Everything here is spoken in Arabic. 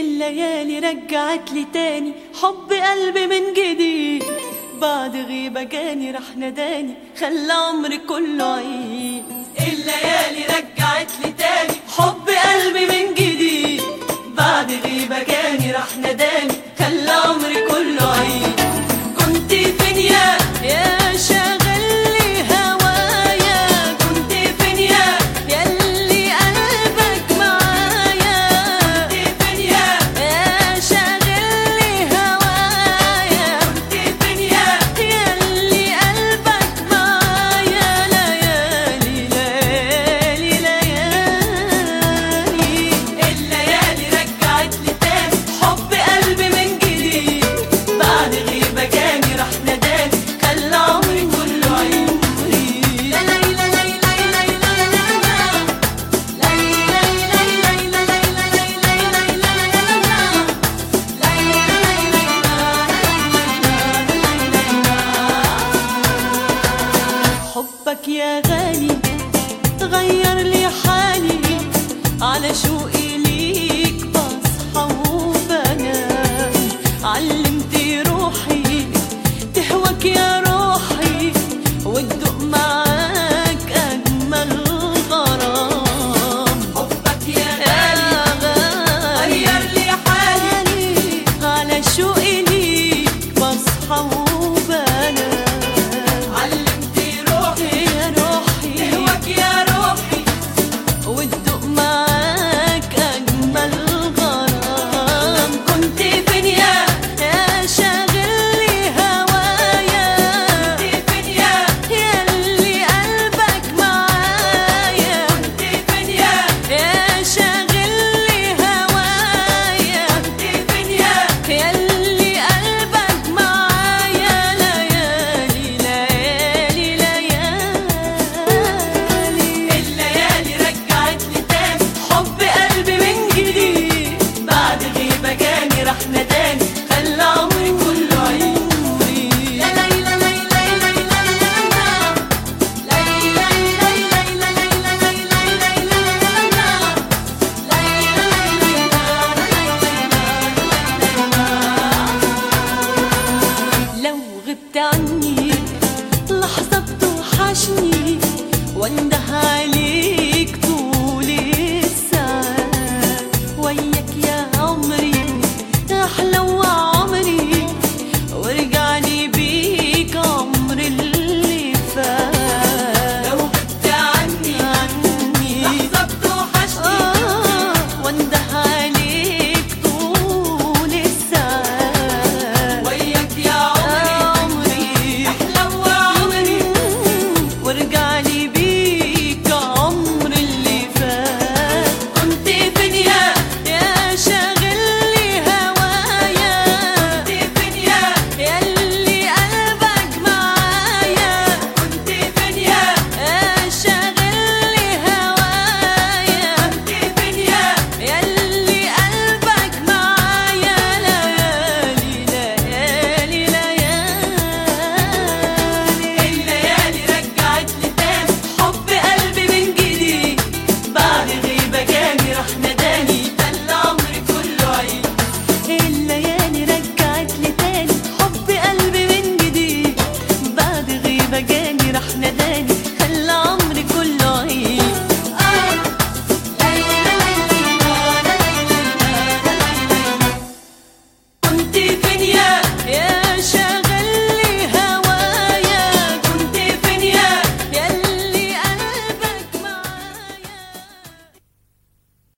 الليالي رجعت لي تاني. حب قلبي من جديد. بعد غيبة جاني راح نداني. خلى عمري كله عيد. الاغاني حالي. على شوقي ليك بصحى وبنام. روحي تهواك يا روحي. وتدوق معاك أجمل غرام. حبك يا غالي غير لي حالي. على شوقي ليك بصحى